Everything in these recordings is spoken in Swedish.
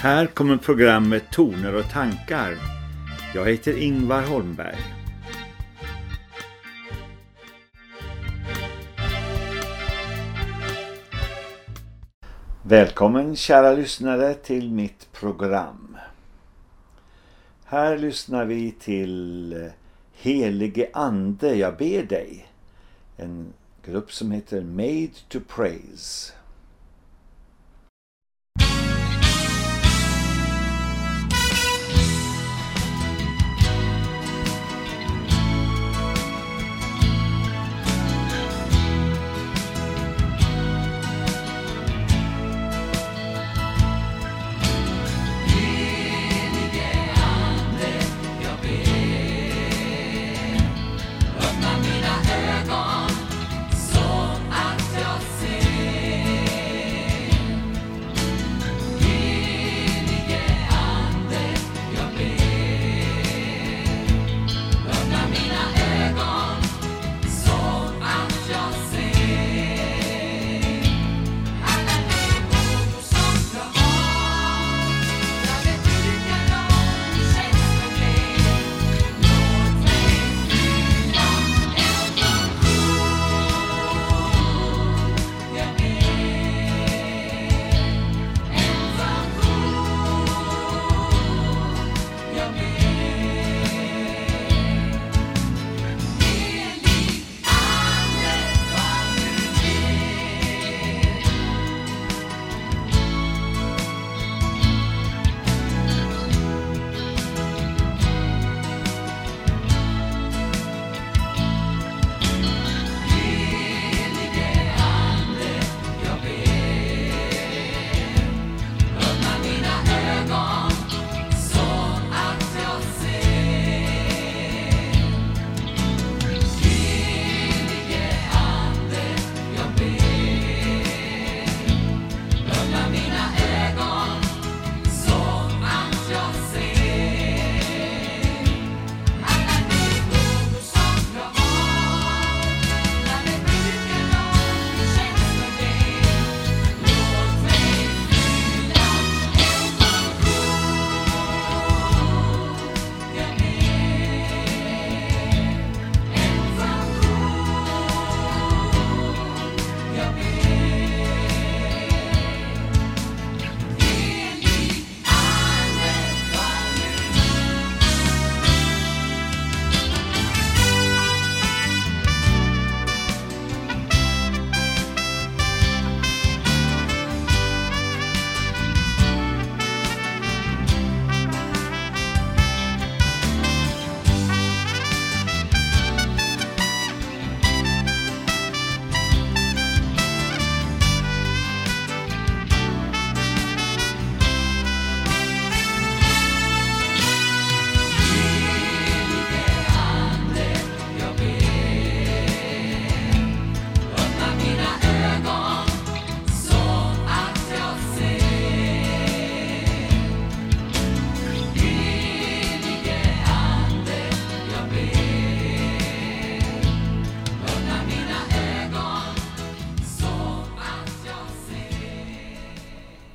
Här kommer programmet Toner och tankar. Jag heter Ingvar Holmberg. Välkommen kära lyssnare till mitt program. Här lyssnar vi till Helige Ande, jag ber dig. En grupp som heter Made to Praise.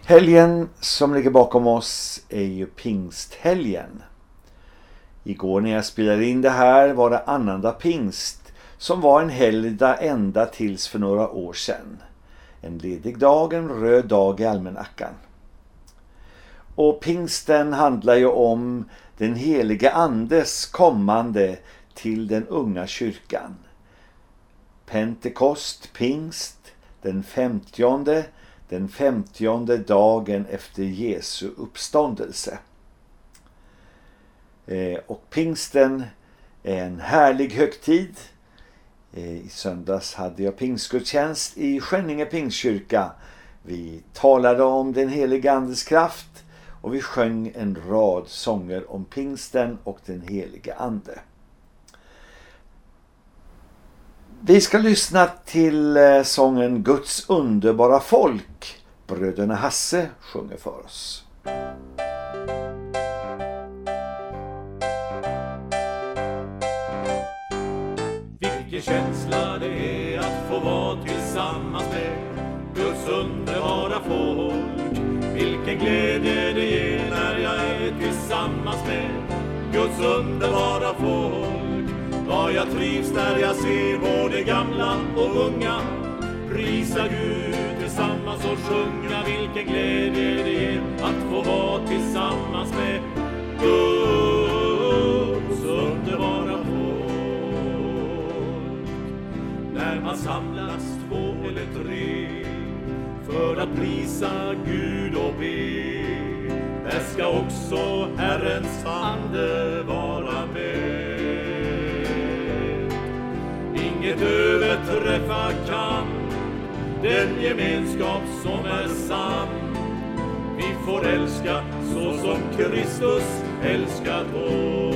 Helgen som ligger bakom oss är ju pingsthelgen. Igår när jag spelade in det här var det annandag pingst som var en helgdag ända tills för några år sedan. En ledig dag, en röd dag i almanackan. Och pingsten handlar ju om den helige andes kommande till den unga kyrkan. Pentekost, pingst, den femtionde den femtionde dagen efter Jesu uppståndelse. Eh, och pingsten är en härlig högtid. Eh, I söndags hade jag pingstgudstjänst i Skänninge pingstkyrka. Vi talade om den heliga andes kraft och vi sjöng en rad sånger om pingsten och den heliga ande. Vi ska lyssna till eh, sången Guds underbara folk. Bröderna Hasse sjunger för oss. Vilken känsla det är att få vara tillsammans med Guds underbara folk. Vilken glädje det ger när jag är tillsammans med Guds underbara folk. Ja, jag trivs där jag ser både gamla och unga prisa Gud tillsammans och sjunga vilken glädje det ger att få vara tillsammans med Guds underbara folk. När man samlas två eller tre för att prisa Gud och be där ska också Herrens ande vara Inget överträffa kan den gemenskap som är sann. Vi får älska så som Kristus älskat oss.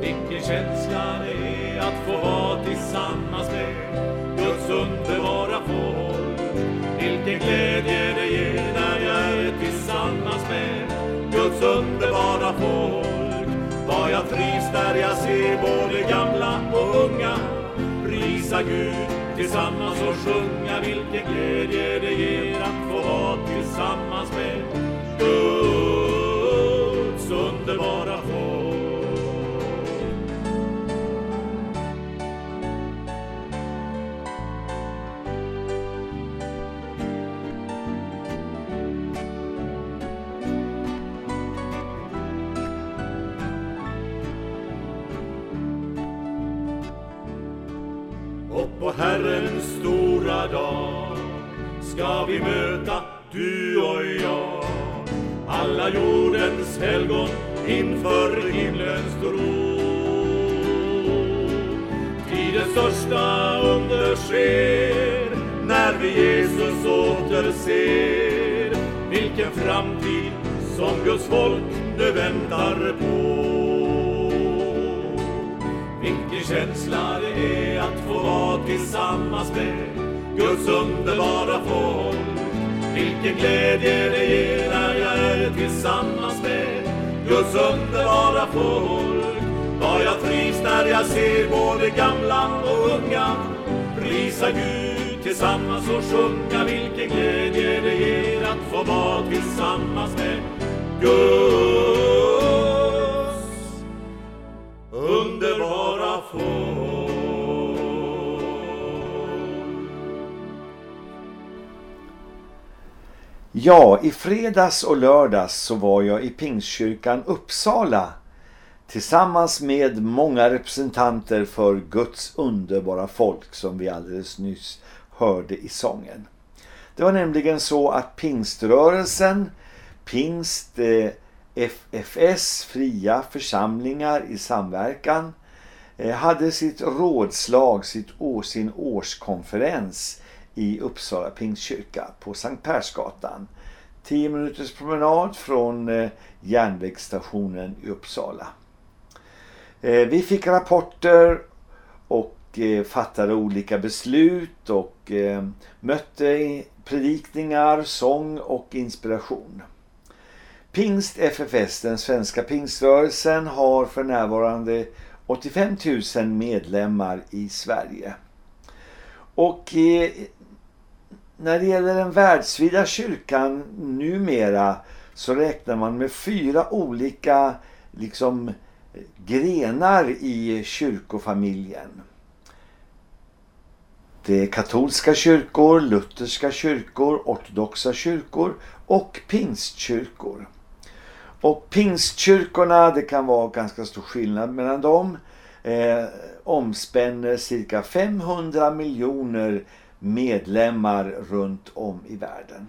Vilken känsla det är att få vara tillsammans med Guds underbara folk. Vilken glädje det ger när jag är tillsammans med Guds underbara folk. Ja, jag trivs när jag ser både gamla och unga prisa Gud tillsammans och sjunga vilken glädje det ger att få vara tillsammans med Gud. Ska vi möta du och jag alla jordens helgon inför himlens tron. Tidens största under sker när vi Jesus återser. Vilken framtid som Guds folk nu väntar på. Vilken känsla det är att få vara tillsammans med Guds underbara folk. Vilken glädje det ger när jag är tillsammans med Guds underbara folk. Vad jag trivs när jag ser både gamla och unga prisa Gud tillsammans och sjunga vilken glädje det ger att få vara tillsammans med Guds underbara folk. Ja, i fredags och lördags så var jag i Pingstkyrkan Uppsala tillsammans med många representanter för Guds underbara folk som vi alldeles nyss hörde i sången. Det var nämligen så att pingströrelsen, pingst eh, FFS, fria församlingar i samverkan, eh, hade sitt rådslag, sitt, sin årskonferens i Uppsala Pingstkyrka på Sankt Persgatan. 10 minuters promenad från eh, järnvägsstationen i Uppsala. Eh, vi fick rapporter och eh, fattade olika beslut och mötte predikningar, sång och inspiration. Pingst FFS, den svenska pingströrelsen, har för närvarande 85 000 medlemmar i Sverige. Och när det gäller den världsvida kyrkan numera så räknar man med fyra olika liksom grenar i kyrkofamiljen. Det är katolska kyrkor, lutherska kyrkor, ortodoxa kyrkor och pingstkyrkor. Och pingstkyrkorna, det kan vara ganska stor skillnad mellan dem, eh, omspänner cirka 500 miljoner medlemmar runt om i världen.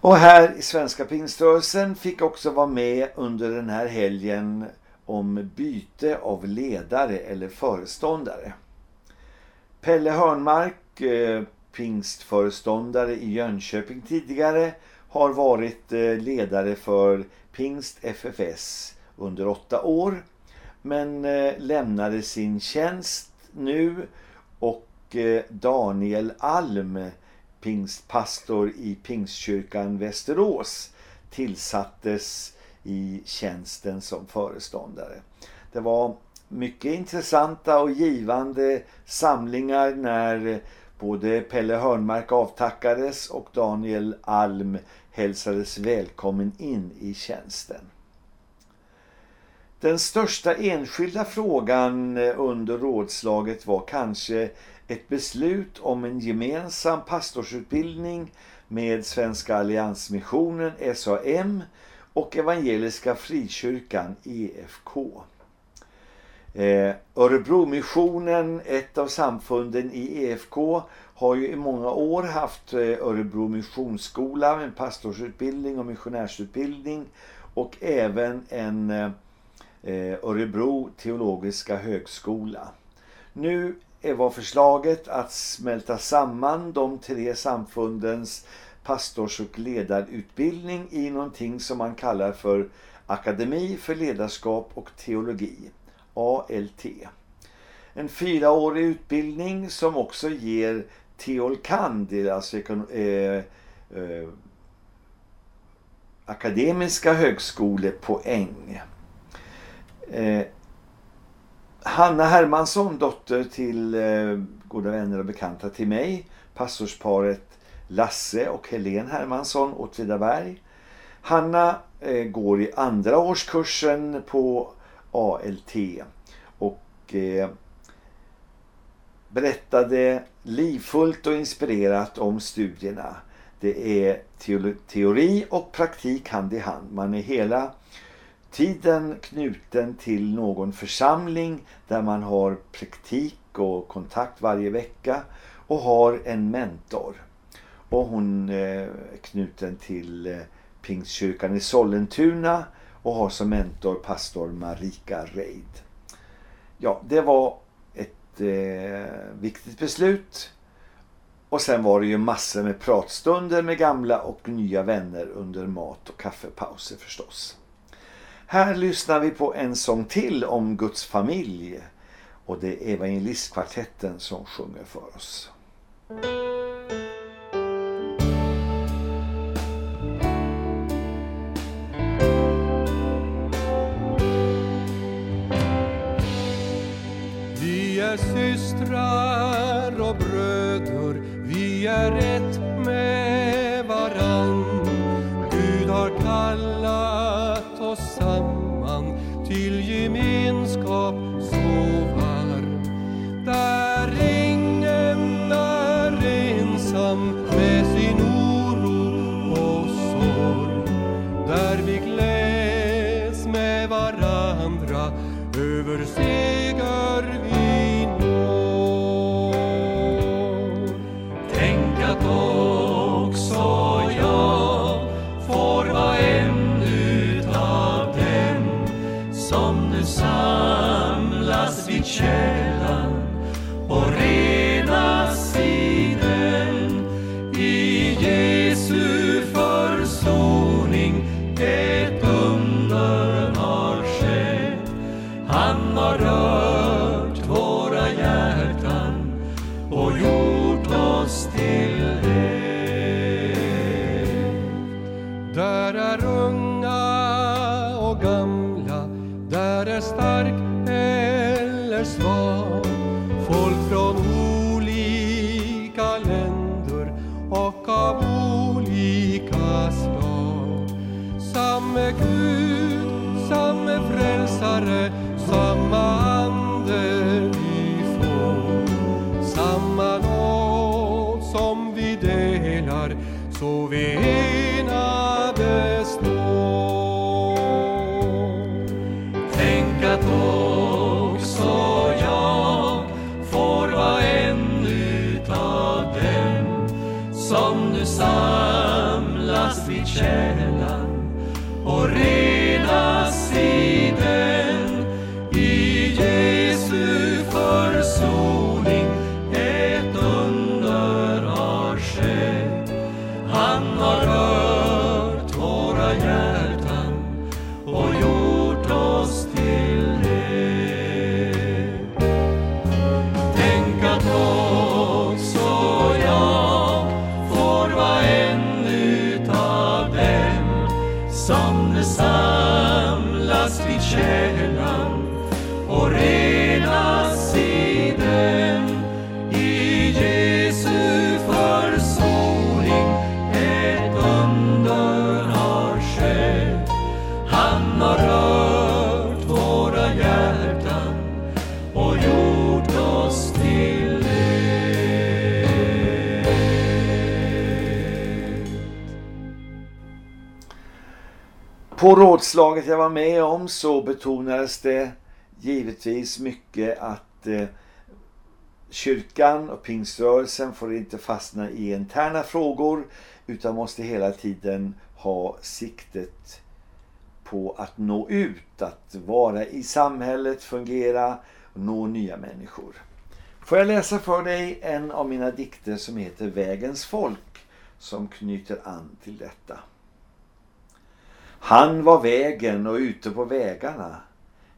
Och här i Svenska pingströrelsen fick också vara med under den här helgen om byte av ledare eller föreståndare. Pelle Hörnmark, eh, pingstföreståndare i Jönköping tidigare, har varit eh, ledare för Pingst FFS under åtta år men eh, lämnade sin tjänst nu och eh, Daniel Alm, pingstpastor i Pingstkyrkan Västerås, tillsattes i tjänsten som föreståndare. Det var mycket intressanta och givande samlingar när eh, både Pelle Hörnmark avtackades och Daniel Alm hälsades välkommen in i tjänsten. Den största enskilda frågan eh, under rådslaget var kanske ett beslut om en gemensam pastorsutbildning med Svenska Alliansmissionen SAM och Evangeliska Frikyrkan EFK. Eh, Örebromissionen, ett av samfunden i EFK, har ju i många år haft eh, Örebro missionsskola med pastorsutbildning och missionärsutbildning och även en Eh, Örebro teologiska högskola. Nu var förslaget att smälta samman de tre samfundens pastors- och ledarutbildning i någonting som man kallar för Akademi för ledarskap och teologi, ALT. En fyraårig utbildning som också ger teolkand, alltså eh, eh, akademiska högskolepoäng. Eh, Hanna Hermansson, dotter till eh, goda vänner och bekanta till mig, Passorsparet Lasse och Helen Hermansson, Åtvidaberg. Hanna eh, går i andra årskursen på ALT och eh, berättade livfullt och inspirerat om studierna. Det är teori och praktik hand i hand. Man är hela tiden knuten till någon församling där man har praktik och kontakt varje vecka och har en mentor. Och hon eh, är knuten till eh, Pingstkyrkan i Sollentuna och har som mentor pastor Marika Reid. Ja, det var ett eh, viktigt beslut. Och sen var det ju massor med pratstunder med gamla och nya vänner under mat och kaffepauser förstås. Här lyssnar vi på en sång till om Guds familj och det är evangelistkvartetten som sjunger för oss. Vi är systrar och bröder, vi är källan och res På rådslaget jag var med om så betonades det givetvis mycket att eh, kyrkan och pingströrelsen får inte fastna i interna frågor utan måste hela tiden ha siktet på att nå ut, att vara i samhället, fungera och nå nya människor. Får jag läsa för dig en av mina dikter som heter Vägens folk som knyter an till detta. Han var vägen och ute på vägarna.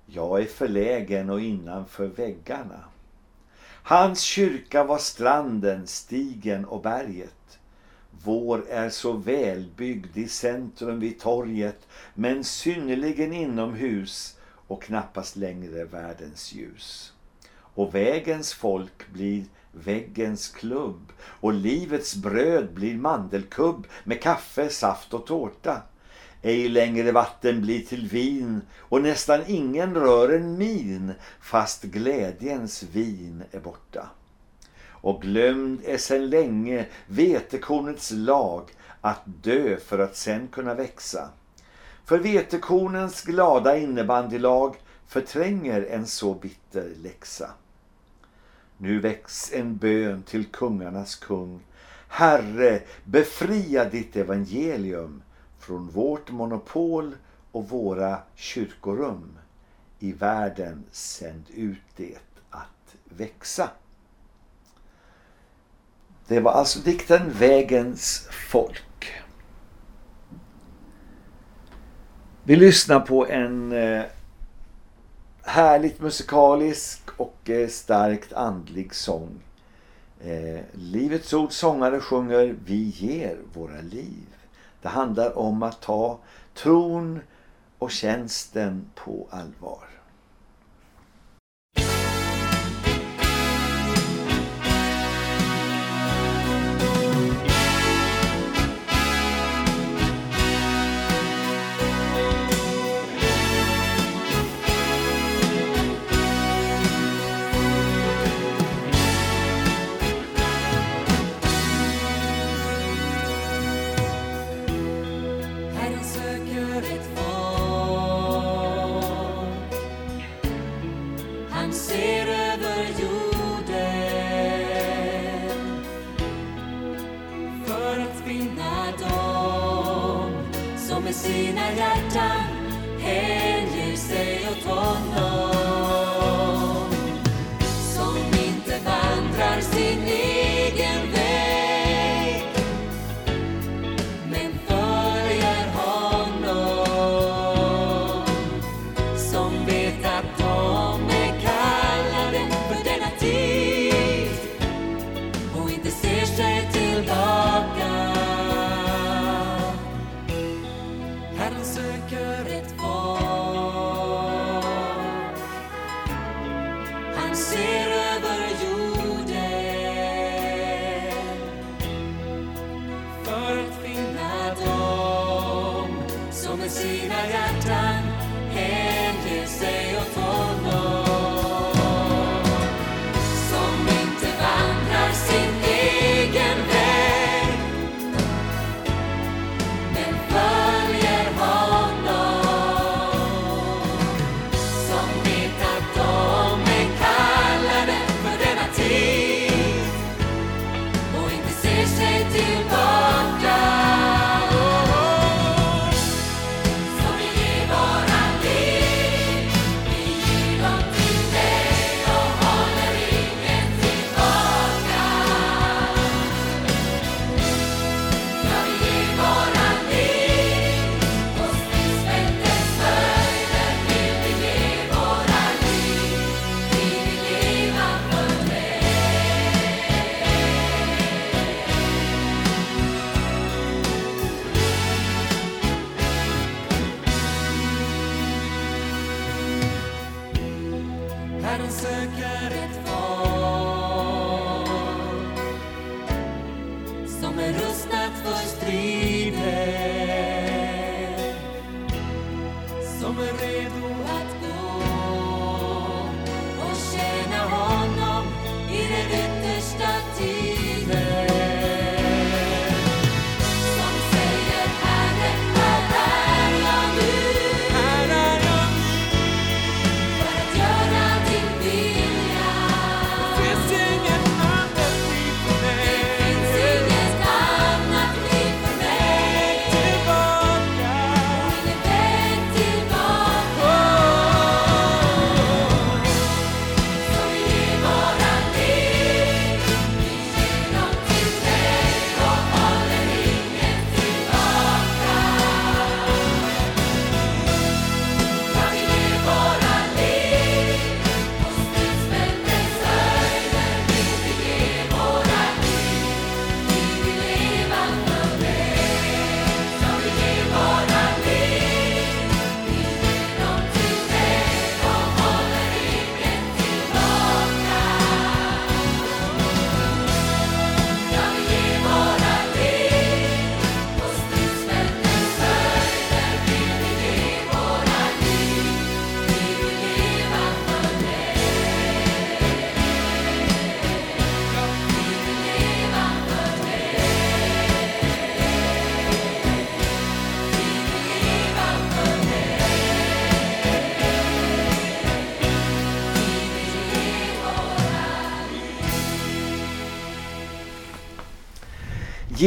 Jag är förlägen och innanför väggarna. Hans kyrka var stranden, stigen och berget. Vår är så välbyggd i centrum vid torget men synnerligen inomhus och knappast längre världens ljus. Och vägens folk blir väggens klubb och livets bröd blir mandelkubb med kaffe, saft och tårta. Ej längre vatten blir till vin och nästan ingen rör en min fast glädjens vin är borta. Och glömd är sedan länge vetekornets lag att dö för att sen kunna växa. För vetekornens glada innebandylag förtränger en så bitter läxa. Nu väcks en bön till kungarnas kung. Herre, befria ditt evangelium från vårt monopol och våra kyrkorum. I världen sänd ut det att växa. Det var alltså dikten Vägens folk. Vi lyssnar på en eh, härligt musikalisk och eh, starkt andlig sång. Eh, Livets ord sångare sjunger Vi ger våra liv. Det handlar om att ta tron och tjänsten på allvar. Söker ett folk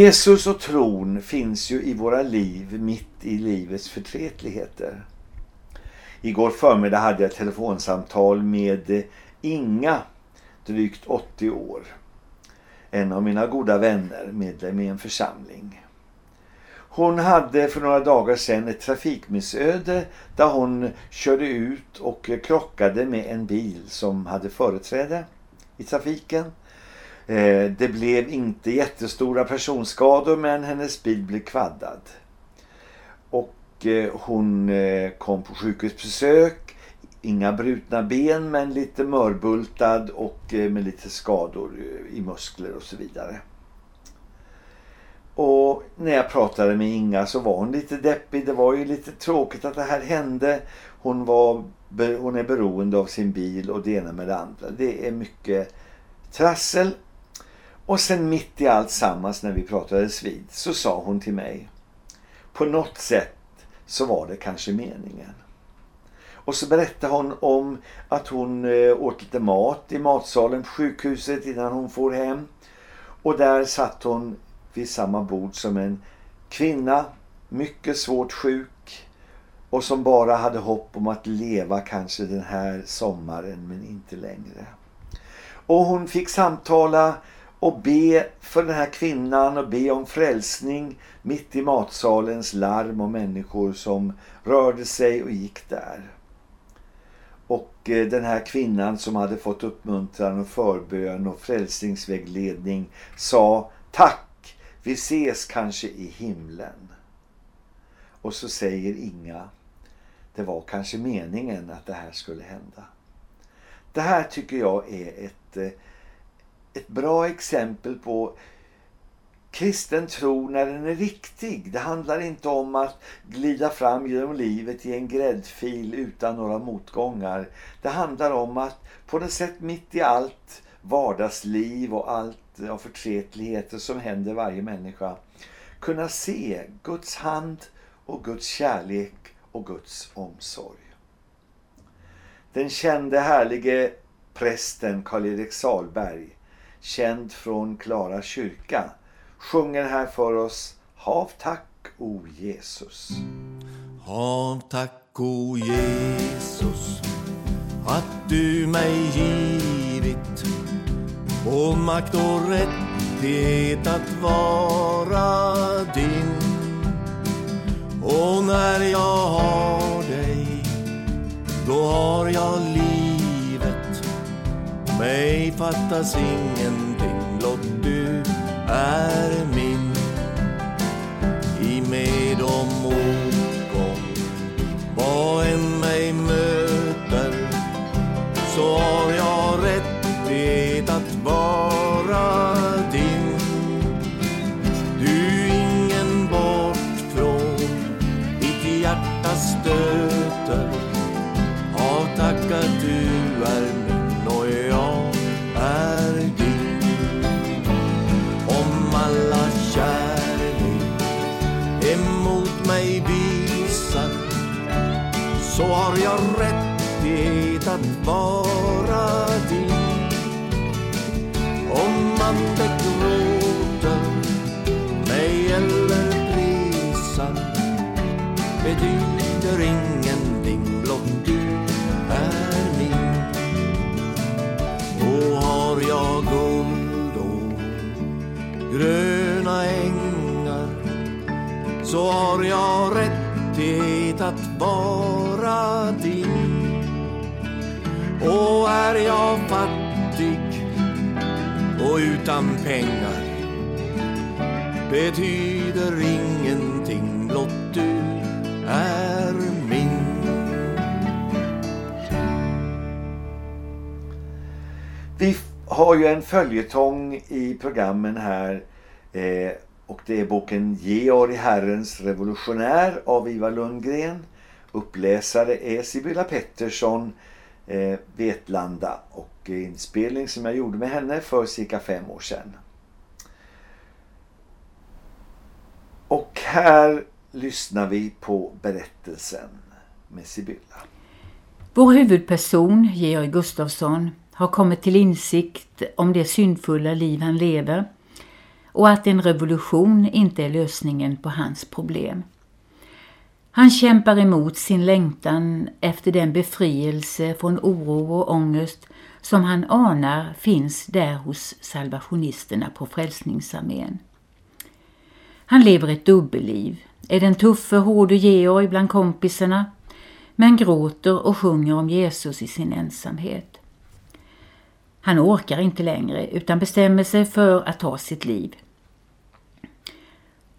Jesus och tron finns ju i våra liv mitt i livets förtretligheter. Igår förmiddag hade jag ett telefonsamtal med Inga, drygt 80 år. En av mina goda vänner, medlem i en församling. Hon hade för några dagar sedan ett trafikmissöde där hon körde ut och krockade med en bil som hade företräde i trafiken. Eh, det blev inte jättestora personskador men hennes bil blev kvaddad. Och eh, hon eh, kom på sjukhusbesök. Inga brutna ben men lite mörbultad och med lite skador i muskler och så vidare. Och när jag pratade med Inga så var hon lite deppig. Det var ju lite tråkigt att det här hände. Hon, var, hon är beroende av sin bil och det ena med det andra. Det är mycket trassel. Och sen mitt i allt sammans när vi pratades vid så sa hon till mig. På något sätt så var det kanske meningen. Och så berättade hon om att hon eh, åt lite mat i matsalen på sjukhuset innan hon får hem. Och där satt hon vid samma bord som en kvinna, mycket svårt sjuk och som bara hade hopp om att leva kanske den här sommaren men inte längre. Och hon fick samtala och be för den här kvinnan och be om frälsning mitt i matsalens larm och människor som rörde sig och gick där. Och eh, den här kvinnan som hade fått uppmuntran och förbön och frälsningsvägledning sa tack, vi ses kanske i himlen. Och så säger Inga, det var kanske meningen att det här skulle hända. Det här tycker jag är ett eh, ett bra exempel på kristen tro när den är riktig. Det handlar inte om att glida fram genom livet i en gräddfil utan några motgångar. Det handlar om att på något sätt mitt i allt vardagsliv och allt av förtretligheter som händer varje människa kunna se Guds hand och Guds kärlek och Guds omsorg. Den kände härlige prästen Karl-Erik Salberg känd från Klara kyrka, sjunger här för oss Hav tack, o Jesus. Hav tack, o Jesus, att du mig givit och makt och rättighet att vara din. Och när jag har dig, då har jag liv mig fattas ingenting, blott du är min. I med och motgång, vad än mig möter, så har jag rättighet att vara vara din. Om man begråter mig eller prisar betyder ingenting, blott du är min. Och har jag guld och gröna ängar så har jag rättighet att vara din. Och är jag fattig och utan pengar betyder ingenting, blott du är min. Vi har ju en följetong i programmen här eh, och det är boken Georg Herrens revolutionär av Ivar Lundgren. Uppläsare är Sibylla Pettersson eh, Vetlanda och eh, inspelning som jag gjorde med henne för cirka fem år sedan. Och här lyssnar vi på berättelsen med Sibylla. Vår huvudperson, Georg Gustafsson, har kommit till insikt om det syndfulla liv han lever och att en revolution inte är lösningen på hans problem. Han kämpar emot sin längtan efter den befrielse från oro och ångest som han anar finns där hos salvationisterna på Frälsningsarmén. Han lever ett dubbelliv, är den tuffe, hårde Georg bland kompisarna, men gråter och sjunger om Jesus i sin ensamhet. Han orkar inte längre utan bestämmer sig för att ta sitt liv.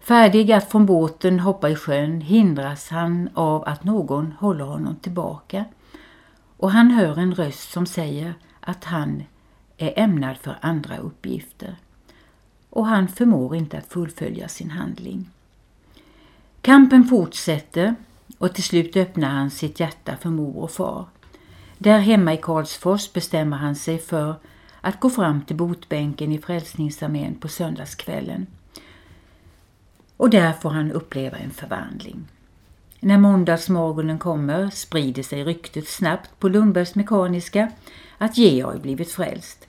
Färdig att från båten hoppa i sjön hindras han av att någon håller honom tillbaka och han hör en röst som säger att han är ämnad för andra uppgifter och han förmår inte att fullfölja sin handling. Kampen fortsätter och till slut öppnar han sitt hjärta för mor och far. Där hemma i Karlsfors bestämmer han sig för att gå fram till botbänken i Frälsningsarmén på söndagskvällen. Och där får han uppleva en förvandling. När måndagsmorgonen kommer sprider sig ryktet snabbt på Lundbergs Mekaniska att Georg blivit frälst.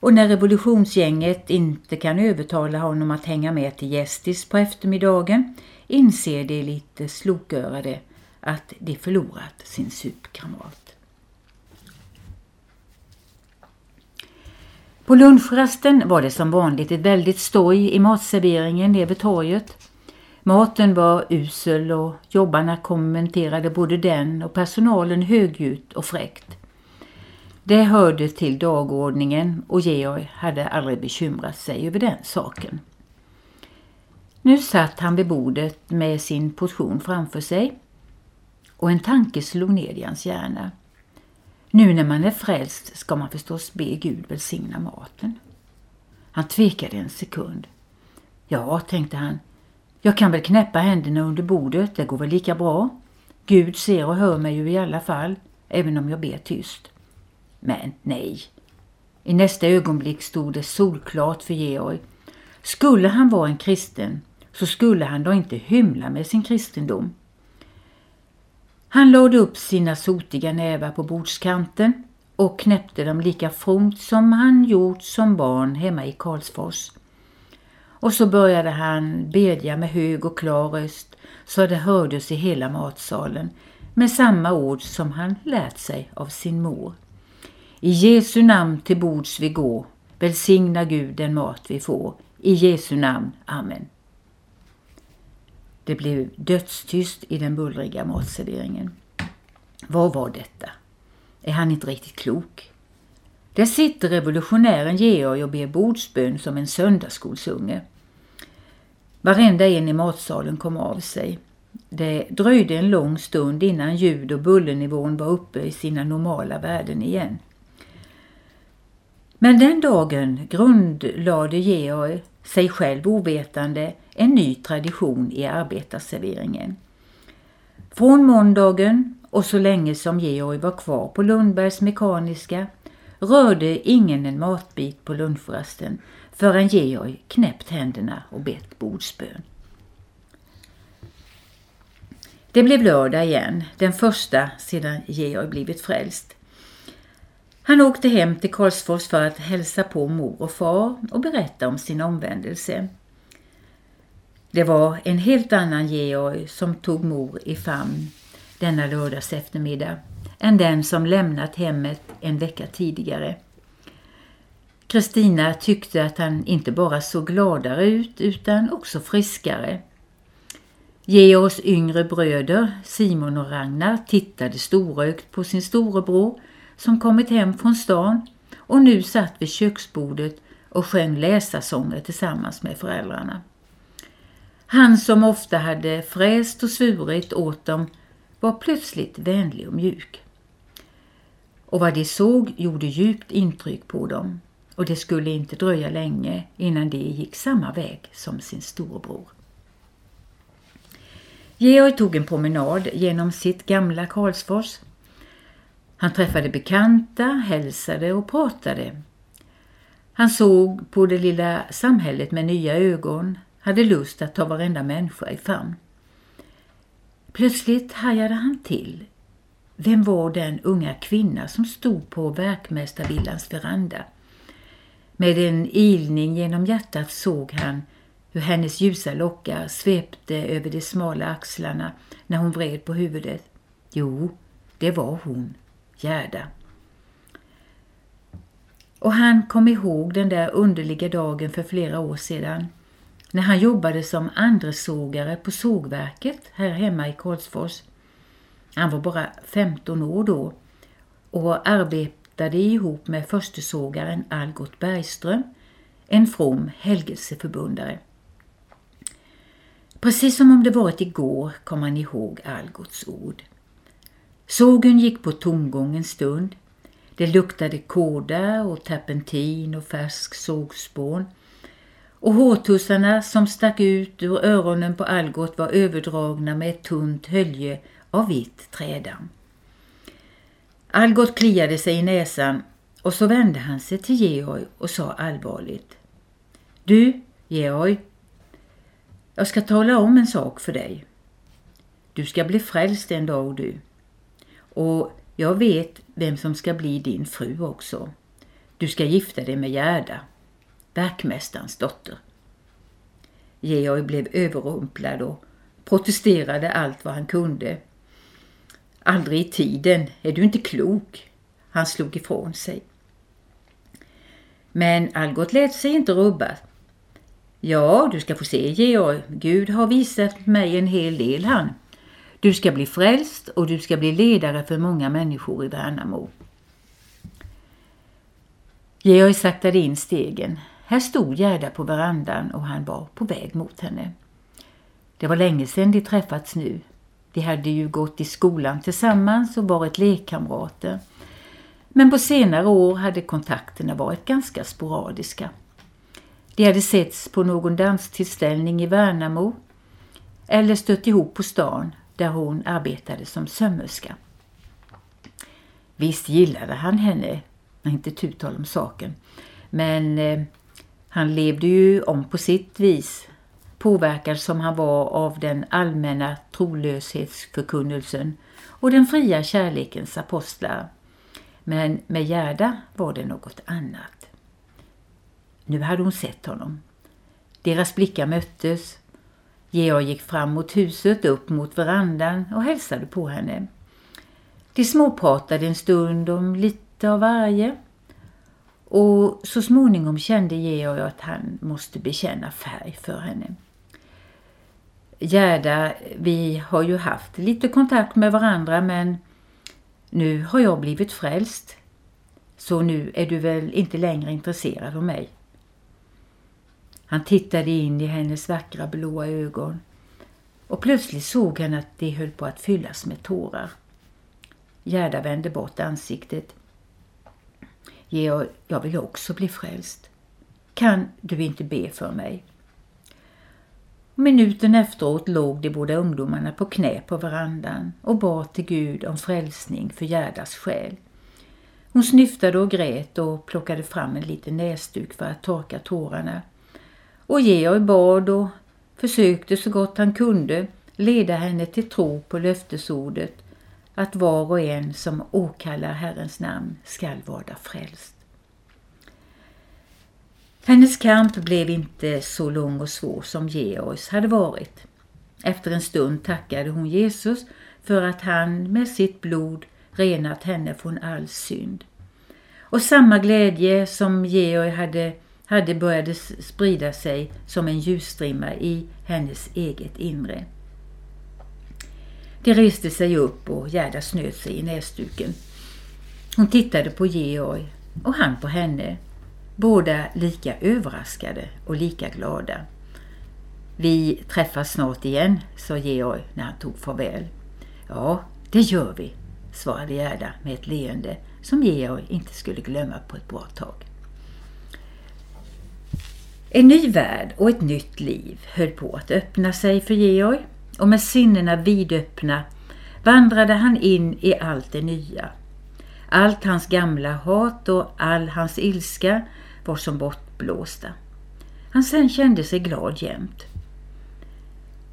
Och när revolutionsgänget inte kan övertala honom att hänga med till Gästis på eftermiddagen inser de lite slokörade att de förlorat sin supkamrat. På lunchrasten var det som vanligt ett väldigt stoj i matserveringen nere vid torget. Maten var usel och jobbarna kommenterade både den och personalen högljutt och fräckt. Det hörde till dagordningen och Georg hade aldrig bekymrat sig över den saken. Nu satt han vid bordet med sin portion framför sig och en tanke slog ned i hans hjärna. Nu när man är frälst ska man förstås be Gud välsigna maten. Han tvekade en sekund. Ja, tänkte han, jag kan väl knäppa händerna under bordet, det går väl lika bra. Gud ser och hör mig ju i alla fall, även om jag ber tyst. Men nej. I nästa ögonblick stod det solklart för Georg. Skulle han vara en kristen så skulle han då inte hymla med sin kristendom. Han lade upp sina sotiga nävar på bordskanten och knäppte dem lika fromt som han gjort som barn hemma i Karlsfors. Och så började han bedja med hög och klar röst så det hördes i hela matsalen med samma ord som han lärt sig av sin mor. I Jesu namn till bords vi gå, välsigna Gud den mat vi får. I Jesu namn, Amen. Det blev dödstyst i den bullriga matserveringen. Vad var detta? Är han inte riktigt klok? Där sitter revolutionären Georg och ber bordsbön som en söndagsskolsunge. Varenda en i matsalen kom av sig. Det dröjde en lång stund innan ljud och bullernivån var uppe i sina normala värden igen. Men den dagen grundlade Georg, sig själv ovetande, en ny tradition i arbetarserveringen. Från måndagen och så länge som Georg var kvar på Lundbergs Mekaniska rörde ingen en matbit på lunchrasten förrän Georg knäppt händerna och bett bordsbön. Det blev lördag igen, den första sedan Georg blivit frälst. Han åkte hem till Karlsfors för att hälsa på mor och far och berätta om sin omvändelse. Det var en helt annan Georg som tog mor i famn denna lördags eftermiddag än den som lämnat hemmet en vecka tidigare. Kristina tyckte att han inte bara såg gladare ut utan också friskare. Georgs yngre bröder, Simon och Ragnar, tittade storögt på sin storebror som kommit hem från stan och nu satt vid köksbordet och sjöng läsarsånger tillsammans med föräldrarna. Han som ofta hade fräst och svurit åt dem var plötsligt vänlig och mjuk. Och vad de såg gjorde djupt intryck på dem och det skulle inte dröja länge innan de gick samma väg som sin storebror. Georg tog en promenad genom sitt gamla Karlsfors. Han träffade bekanta, hälsade och pratade. Han såg på det lilla samhället med nya ögon, hade lust att ta varenda människa i famn. Plötsligt hajade han till. Vem var den unga kvinna som stod på verkmästarvillans veranda? Med en ilning genom hjärtat såg han hur hennes ljusa lockar svepte över de smala axlarna när hon vred på huvudet. Jo, det var hon, Gerda. Och han kom ihåg den där underliga dagen för flera år sedan när han jobbade som andresågare på sågverket här hemma i Karlsfors. Han var bara 15 år då och arbetade ihop med förstesågaren Algot Bergström, en from helgelseförbundare. Precis som om det varit igår kom han ihåg Algots ord. Sågen gick på tomgång en stund. Det luktade kåda och terpentin och färsk sågspån. Och hårtussarna som stack ut ur öronen på Algot var överdragna med ett tunt hölje av vitt trädamm. Algot kliade sig i näsan och så vände han sig till Georg och sa allvarligt. Du, Georg, jag ska tala om en sak för dig. Du ska bli frälst en dag du. Och jag vet vem som ska bli din fru också. Du ska gifta dig med Gerda, verkmästarens dotter. Georg blev överrumplad och protesterade allt vad han kunde. Aldrig i tiden, är du inte klok? Han slog ifrån sig. Men Algot lät sig inte rubbas. Ja, du ska få se Georg. Gud har visat mig en hel del han. Du ska bli frälst och du ska bli ledare för många människor i Värnamo. Georg saktade in stegen. Här stod Gerda på verandan och han var på väg mot henne. Det var länge sedan de träffats nu. De hade ju gått i skolan tillsammans och varit lekkamrater. Men på senare år hade kontakterna varit ganska sporadiska. De hade setts på någon danstillställning i Värnamo eller stött ihop på stan där hon arbetade som sömmerska. Visst gillade han henne, inte tu tal om saken, men eh, han levde ju om på sitt vis, påverkad som han var av den allmänna trolöshetsförkunnelsen och den fria kärlekens apostlar. Men med Gerda var det något annat. Nu hade hon sett honom. Deras blickar möttes. Georg gick fram mot huset, upp mot verandan och hälsade på henne. De småpratade en stund om lite av varje. Och så småningom kände Georg att han måste bekänna färg för henne. Gerda, vi har ju haft lite kontakt med varandra men nu har jag blivit frälst. Så nu är du väl inte längre intresserad av mig? Han tittade in i hennes vackra blåa ögon och plötsligt såg han att de höll på att fyllas med tårar. Gerda vände bort ansiktet. Georg, jag vill också bli frälst. Kan du inte be för mig? Minuten efteråt låg de båda ungdomarna på knä på verandan och bad till Gud om frälsning för Gerdas själ. Hon snyftade och grät och plockade fram en liten näsduk för att torka tårarna. Och Georg bad och försökte så gott han kunde leda henne till tro på löftesordet att var och en som åkallar Herrens namn skall vara frälst. Hennes kamp blev inte så lång och svår som Georgs hade varit. Efter en stund tackade hon Jesus för att han med sitt blod renat henne från all synd. Och samma glädje som Georg hade, hade började sprida sig som en ljusstrimma i hennes eget inre. De reste sig upp och Gerda snöt sig i näsduken. Hon tittade på Georg och han på henne. Båda lika överraskade och lika glada. Vi träffas snart igen, sa Georg när han tog farväl. Ja, det gör vi, svarade Gerda med ett leende som Georg inte skulle glömma på ett bra tag. En ny värld och ett nytt liv höll på att öppna sig för Georg och med sinnena vidöppna vandrade han in i allt det nya. Allt hans gamla hat och all hans ilska var som bortblåsta. Han sen kände sig glad jämt.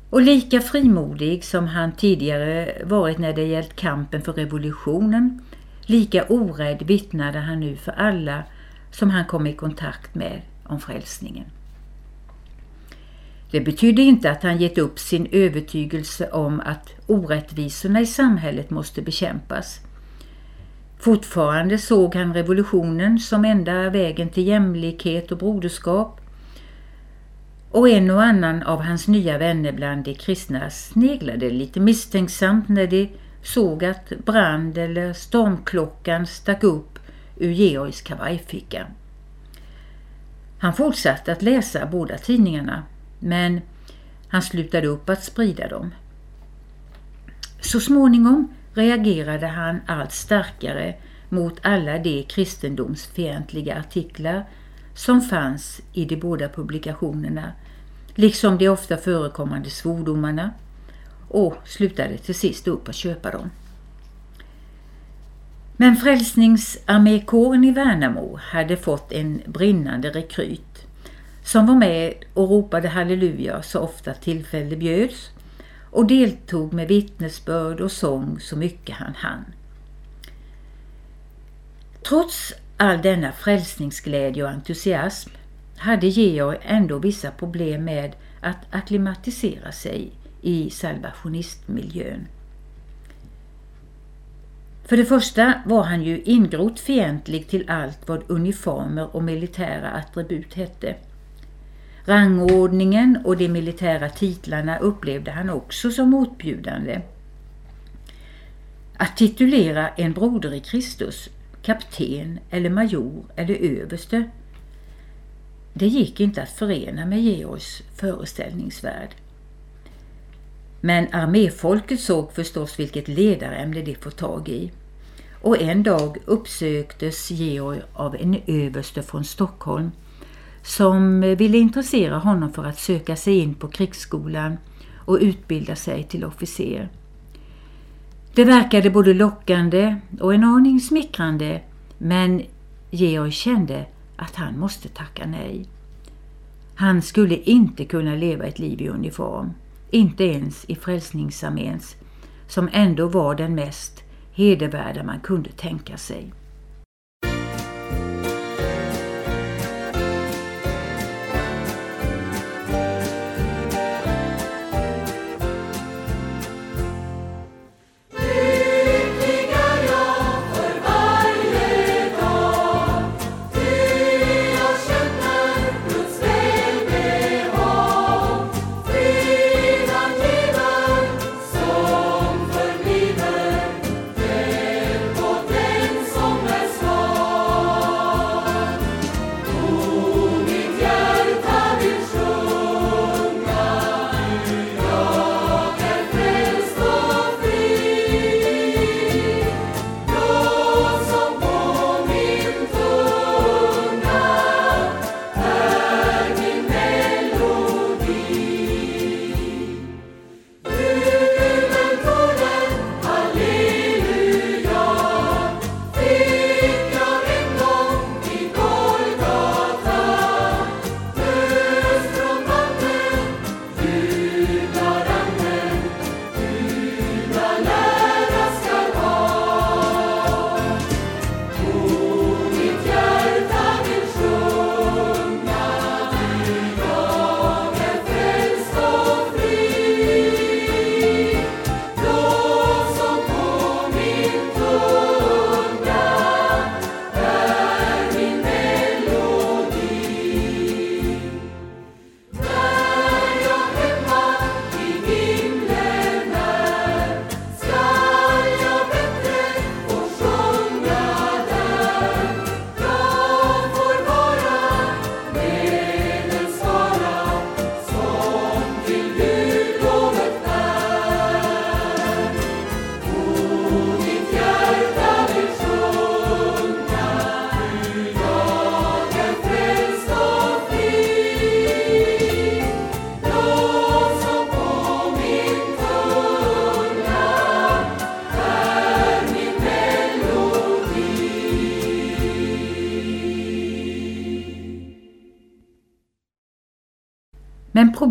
Och lika frimodig som han tidigare varit när det gällt kampen för revolutionen, lika orädd vittnade han nu för alla som han kom i kontakt med om frälsningen. Det betydde inte att han gett upp sin övertygelse om att orättvisorna i samhället måste bekämpas. Fortfarande såg han revolutionen som enda vägen till jämlikhet och broderskap och en och annan av hans nya vänner bland de kristna sneglade lite misstänksamt när de såg att brand eller stormklockan stack upp ur Georgs kavajficka. Han fortsatte att läsa båda tidningarna men han slutade upp att sprida dem. Så småningom reagerade han allt starkare mot alla de kristendomsfientliga artiklar som fanns i de båda publikationerna, liksom de ofta förekommande svordomarna och slutade till sist upp att köpa dem. Men Frälsningsarmékåren i Värnamo hade fått en brinnande rekryt som var med och ropade halleluja så ofta tillfälle bjöds och deltog med vittnesbörd och sång så mycket han hann. Trots all denna frälsningsglädje och entusiasm hade Georg ändå vissa problem med att akklimatisera sig i salvationistmiljön. För det första var han ju ingrott fientlig till allt vad uniformer och militära attribut hette. Rangordningen och de militära titlarna upplevde han också som motbjudande. Att titulera en broder i Kristus, kapten eller major eller överste, det gick inte att förena med Georgs föreställningsvärld. Men arméfolket såg förstås vilket ledarämne de fått tag i. Och en dag uppsöktes Georg av en överste från Stockholm som ville intressera honom för att söka sig in på krigsskolan och utbilda sig till officer. Det verkade både lockande och en aning smickrande men Georg kände att han måste tacka nej. Han skulle inte kunna leva ett liv i uniform, inte ens i Frälsningsarméns, som ändå var den mest hedervärda man kunde tänka sig.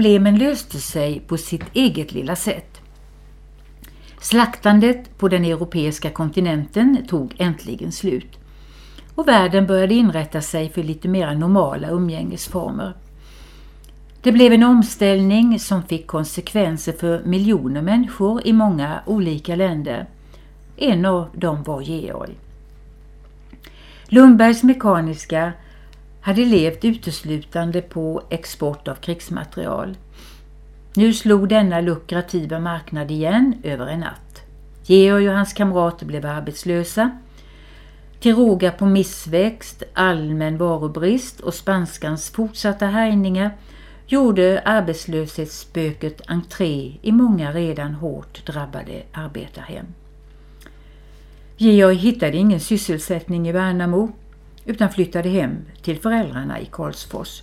Problemen löste sig på sitt eget lilla sätt. Slaktandet på den europeiska kontinenten tog äntligen slut. och världen började inrätta sig för lite mer normala umgängesformer. Det blev en omställning som fick konsekvenser för miljoner människor i många olika länder. En av dem var Georg. Lundbergs Mekaniska hade levt uteslutande på export av krigsmaterial. Nu slog denna lukrativa marknad igen över en natt. Georg och hans kamrater blev arbetslösa. Till råga på missväxt, allmän varubrist och spanskans fortsatta härjningar gjorde arbetslöshetsspöket entré i många redan hårt drabbade arbetarhem. Georg hittade ingen sysselsättning i Värnamo utan flyttade hem till föräldrarna i Karlsfors.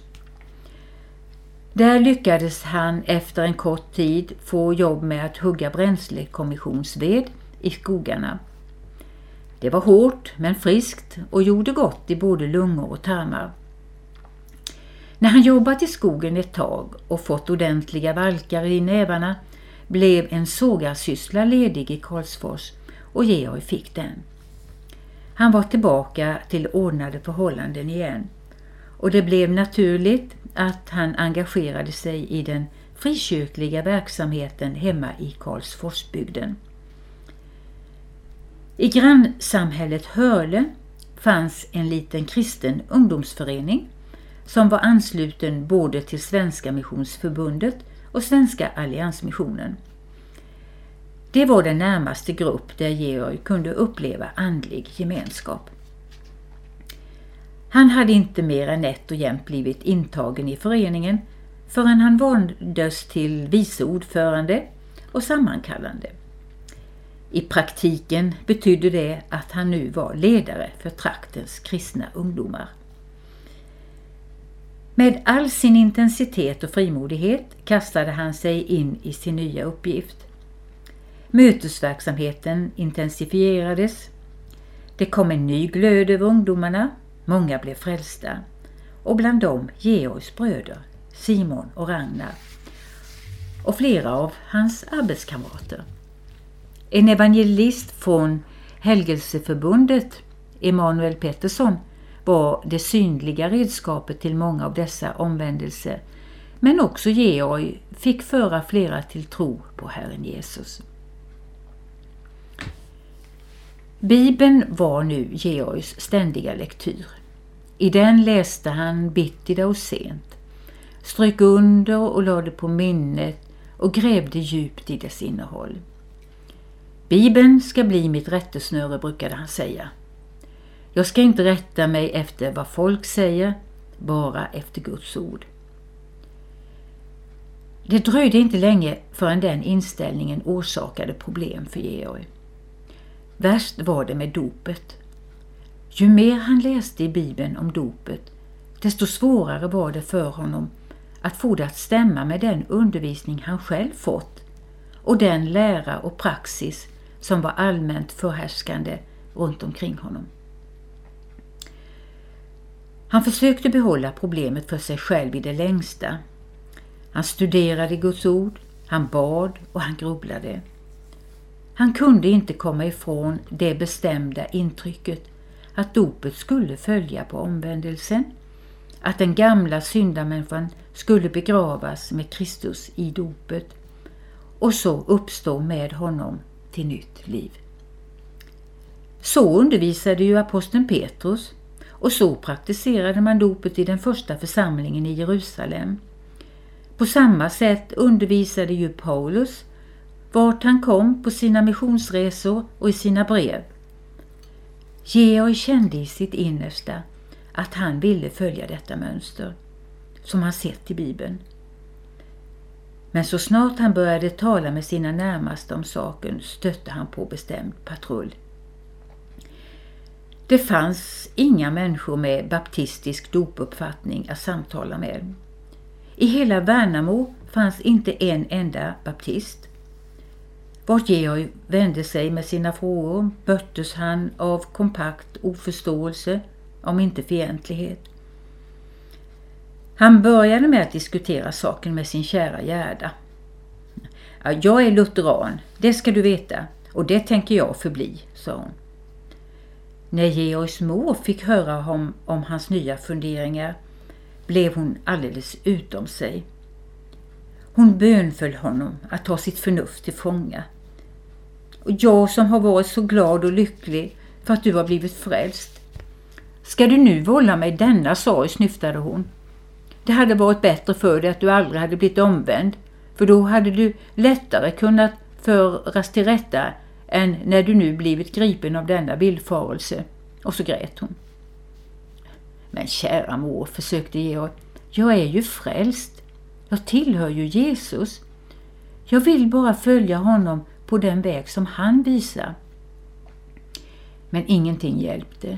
Där lyckades han efter en kort tid få jobb med att hugga bränslekommissionsved i skogarna. Det var hårt men friskt och gjorde gott i både lungor och tarmar. När han jobbat i skogen ett tag och fått ordentliga valkar i nävarna blev en sågarsyssla ledig i Karlsfors och Georg fick den. Han var tillbaka till ordnade förhållanden igen och det blev naturligt att han engagerade sig i den frikyrkliga verksamheten hemma i Karlsforsbygden. I grannsamhället Hörle fanns en liten kristen ungdomsförening som var ansluten både till Svenska Missionsförbundet och Svenska Alliansmissionen. Det var den närmaste grupp där Georg kunde uppleva andlig gemenskap. Han hade inte mer än nätt och jämnt blivit intagen i föreningen förrän han valdes till vice ordförande och sammankallande. I praktiken betydde det att han nu var ledare för traktens kristna ungdomar. Med all sin intensitet och frimodighet kastade han sig in i sin nya uppgift. Mötesverksamheten intensifierades. Det kom en ny glöd över ungdomarna. Många blev frälsta. Och bland dem Georgs bröder, Simon och Ragnar. Och flera av hans arbetskamrater. En evangelist från Helgelseförbundet, Emanuel Pettersson, var det synliga redskapet till många av dessa omvändelser. Men också Georg fick föra flera till tro på Herren Jesus. Bibeln var nu Georgs ständiga lektyr. I den läste han bittida och sent, strök under och lade på minnet och grävde djupt i dess innehåll. Bibeln ska bli mitt rättesnöre brukade han säga. Jag ska inte rätta mig efter vad folk säger, bara efter Guds ord. Det dröjde inte länge förrän den inställningen orsakade problem för Georg. Värst var det med dopet. Ju mer han läste i Bibeln om dopet, desto svårare var det för honom att få det att stämma med den undervisning han själv fått och den lära och praxis som var allmänt förhärskande runt omkring honom. Han försökte behålla problemet för sig själv i det längsta. Han studerade Guds ord, han bad och han grubblade. Han kunde inte komma ifrån det bestämda intrycket att dopet skulle följa på omvändelsen, att den gamla syndamänniskan skulle begravas med Kristus i dopet och så uppstå med honom till nytt liv. Så undervisade ju aposteln Petrus och så praktiserade man dopet i den första församlingen i Jerusalem. På samma sätt undervisade ju Paulus vart han kom på sina missionsresor och i sina brev. Georg kände i sitt innersta att han ville följa detta mönster, som han sett i Bibeln. Men så snart han började tala med sina närmaste om saken stötte han på bestämd patrull. Det fanns inga människor med baptistisk dopuppfattning att samtala med. I hela Värnamo fanns inte en enda baptist. Vart Georg vände sig med sina frågor böttes han av kompakt oförståelse, om inte fientlighet. Han började med att diskutera saken med sin kära Gerda. Jag är lutheran, det ska du veta, och det tänker jag förbli, sa hon. När Georgs mor fick höra om, om hans nya funderingar blev hon alldeles utom sig. Hon bönföll honom att ta sitt förnuft till fånga. Och jag som har varit så glad och lycklig för att du har blivit frälst. Ska du nu vålla mig denna sorg, snyftade hon. Det hade varit bättre för dig att du aldrig hade blivit omvänd, för då hade du lättare kunnat föras till rätta än när du nu blivit gripen av denna villfarelse. Och så grät hon. Men kära mor, försökte Georg, jag är ju frälst. Jag tillhör ju Jesus. Jag vill bara följa honom på den väg som han visar. Men ingenting hjälpte.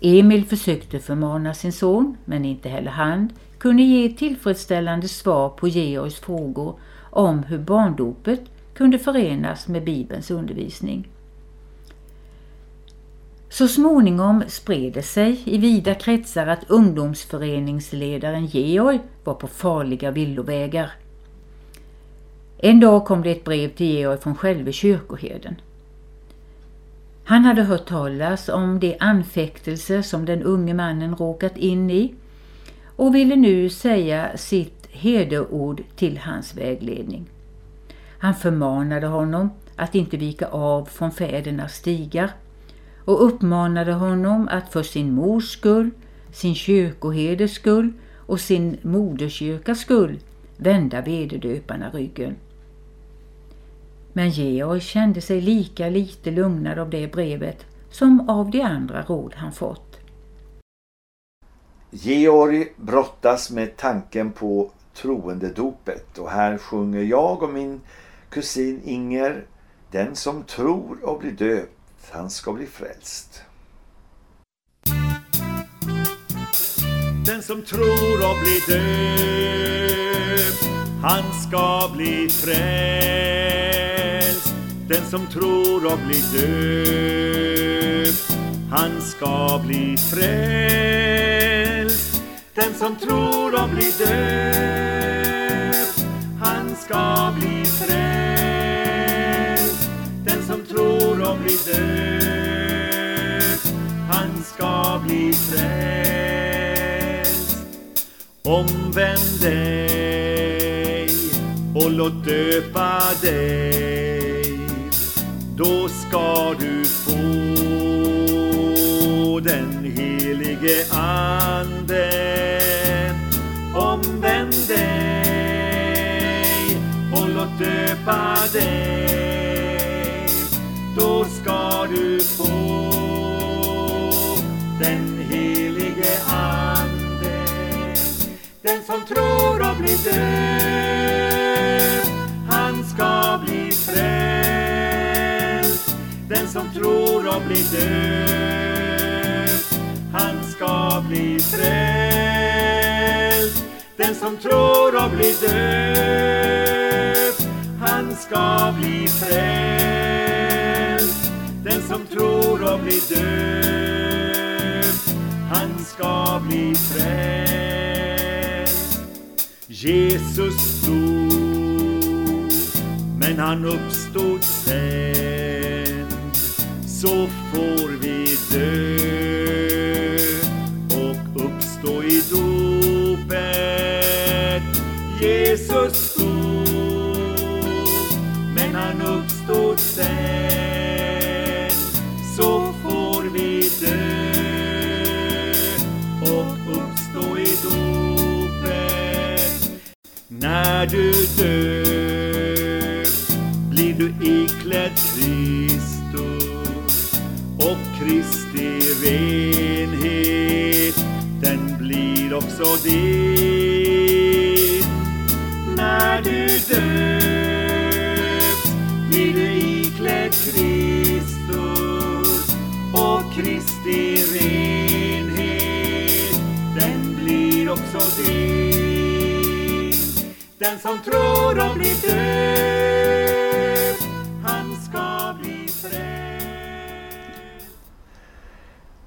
Emil försökte förmana sin son, men inte heller han kunde ge tillfredsställande svar på Georgs frågor om hur barndopet kunde förenas med Bibelns undervisning. Så småningom spred det sig i vida kretsar att ungdomsföreningsledaren Georg var på farliga villovägar. En dag kom det ett brev till Georg från själve kyrkoherden. Han hade hört talas om de anfäktelser som den unge mannen råkat in i och ville nu säga sitt hederord till hans vägledning. Han förmanade honom att inte vika av från fädernas stigar och uppmanade honom att för sin mors skull, sin kyrkoherdes skull och sin moderkyrkas skull vända vederdöparna ryggen. Men Georg kände sig lika lite lugnad av det brevet som av de andra råd han fått. Georg brottas med tanken på troendedopet och här sjunger jag och min kusin Inger Den som tror och blir döpt, han ska bli frälst. Den som tror och blir döpt, han ska bli frälst. Den som tror och blir döpt, han ska bli frälst. Den som tror och blir döpt, han ska bli frälst. Den som tror och blir döpt, han ska bli frälst. Omvänd dig och låt döpa dig. Då ska du få den helige Ande. Omvänd dig och låt döpa dig. Då ska du få den helige Ande. Den som tror och blir döpt, han ska bli frälst. Den som tror och blir döpt, han ska bli frälst. Den som tror och blir döpt, han ska bli frälst. Den som tror och blir döpt, han ska bli frälst. Jesus dog, men han uppstod sen. Så får vi dö och uppstå i dopet. Jesus dog, men han uppstod sen. Så får vi dö och uppstå i dopet. När du dör också din. När du döps blir du iklädd Kristus och Kristi renhet, den blir också din. Den som tror och blir döpt,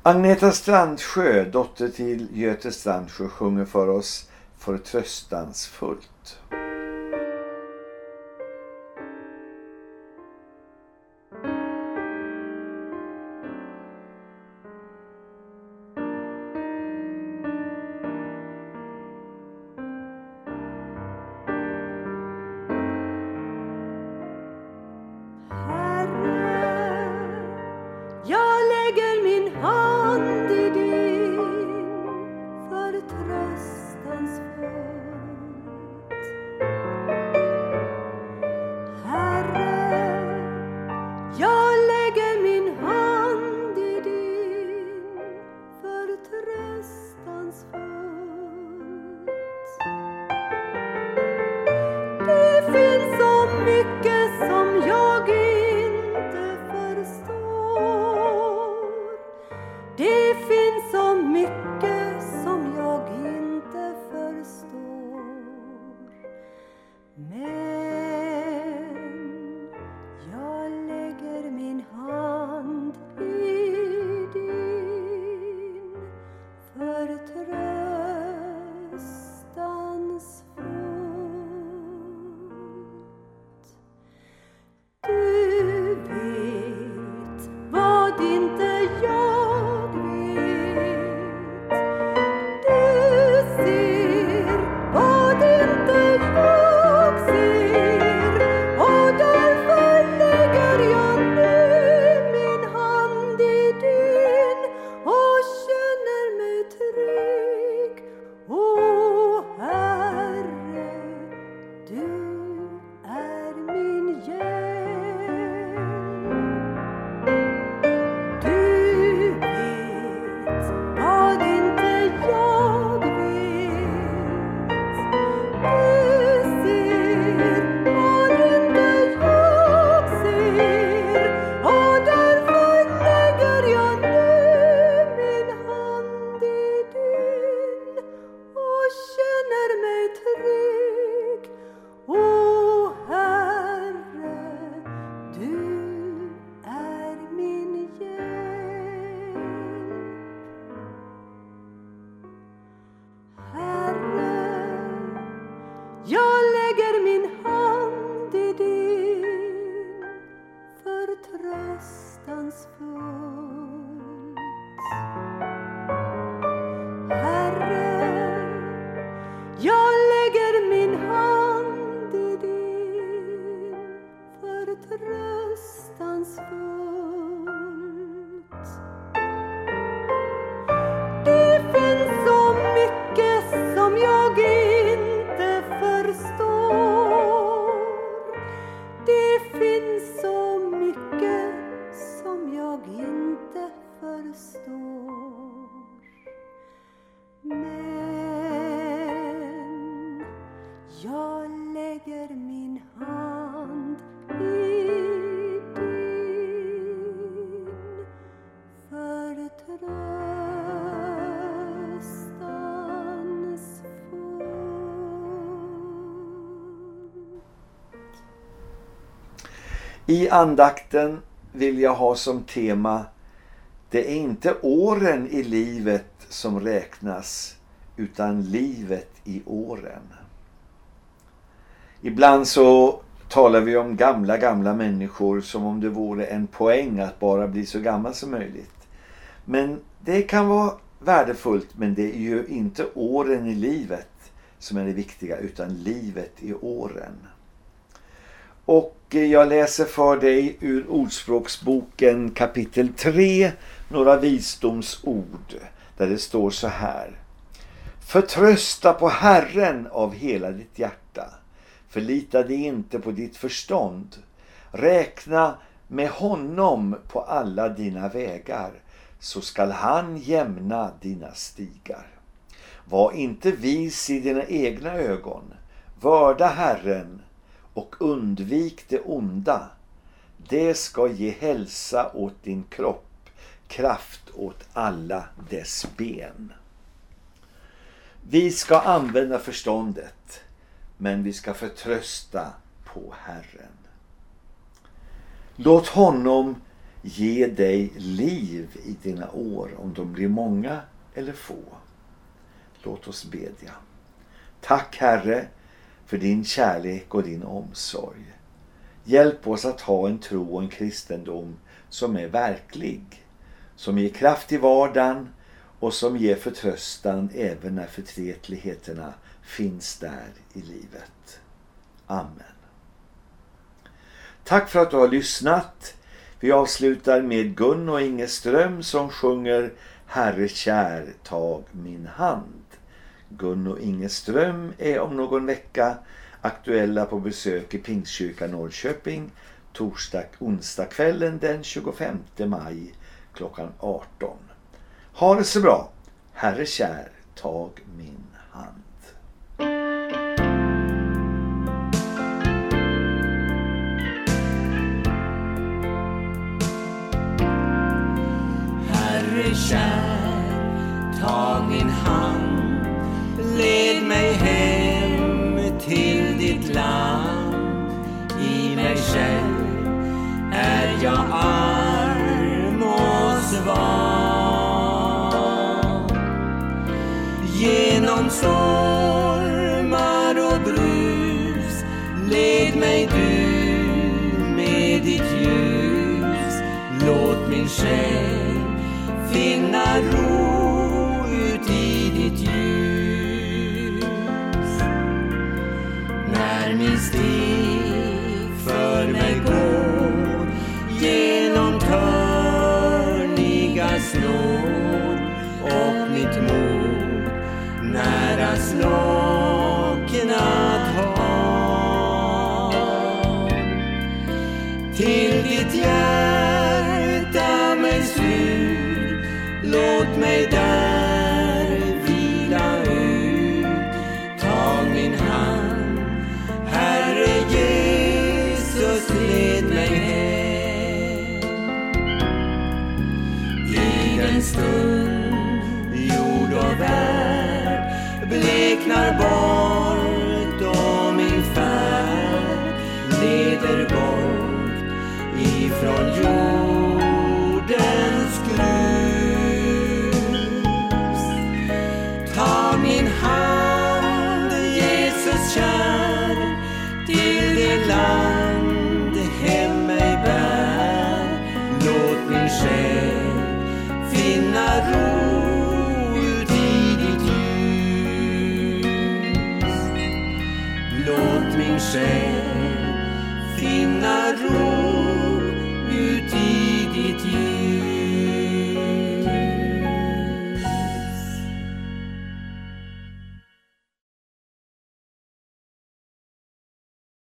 Agneta Strandsjö, dotter till Göte Strandsjö, sjunger för oss förtröstansfullt. I andakten vill jag ha som tema Det är inte åren i livet som räknas utan livet i åren. Ibland så talar vi om gamla, gamla människor som om det vore en poäng att bara bli så gammal som möjligt. Men det kan vara värdefullt men det är ju inte åren i livet som är det viktiga utan livet i åren. Och eh, jag läser för dig ur Ordspråksboken kapitel 3 några visdomsord där det står så här. Förtrösta på Herren av hela ditt hjärta. Förlita dig inte på ditt förstånd. Räkna med honom på alla dina vägar så skall han jämna dina stigar. Var inte vis i dina egna ögon. Vörda Herren och undvik det onda. Det ska ge hälsa åt din kropp, kraft åt alla dess ben. Vi ska använda förståndet, men vi ska förtrösta på Herren. Låt honom ge dig liv i dina år, om de blir många eller få. Låt oss bedja. Tack Herre för din kärlek och din omsorg. Hjälp oss att ha en tro och en kristendom som är verklig, som ger kraft i vardagen och som ger förtröstan även när förtretligheterna finns där i livet. Amen. Tack för att du har lyssnat. Vi avslutar med Gun och Inge Ström som sjunger Herre kär, tag min hand. Gun och Inge Ström är om någon vecka aktuella på besök i Pingstkyrkan Norrköping torsdag, onsdag kvällen den 25 maj klockan 18. Ha det så bra. Herre kär, tag min hand. Herre kär, tag min hand, led mig hem till ditt land. I mig själv är jag arm och svag. Genom stormar och brus, led mig du med ditt ljus. Låt min själ finna ro nära att ha. Till ditt hjärta